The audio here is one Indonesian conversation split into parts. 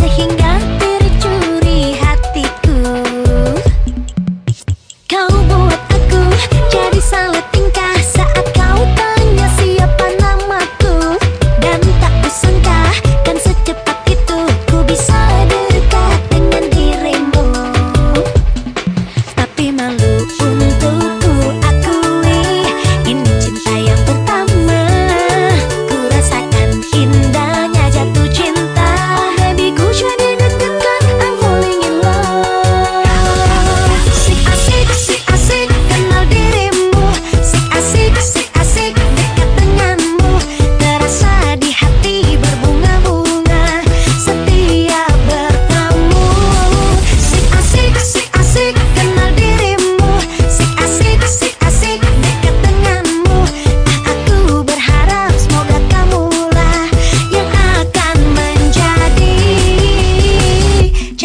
sehingga tidak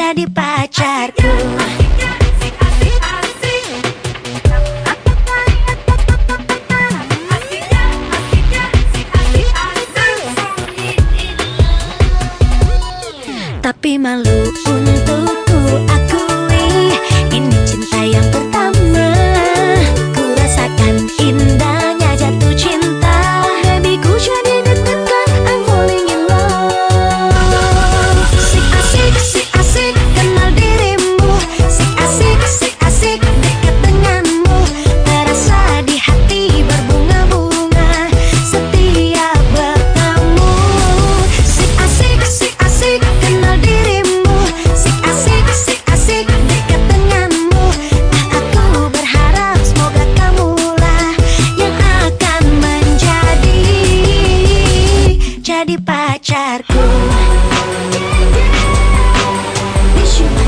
jadi pacarku. Tapi malu untukku Jadi pacarku. Wish you my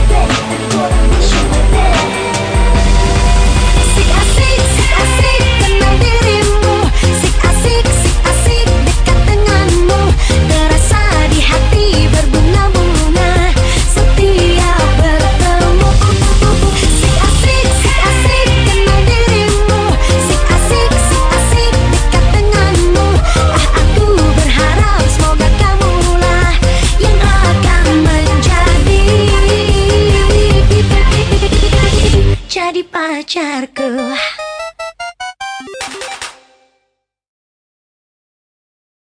Jadi pacarku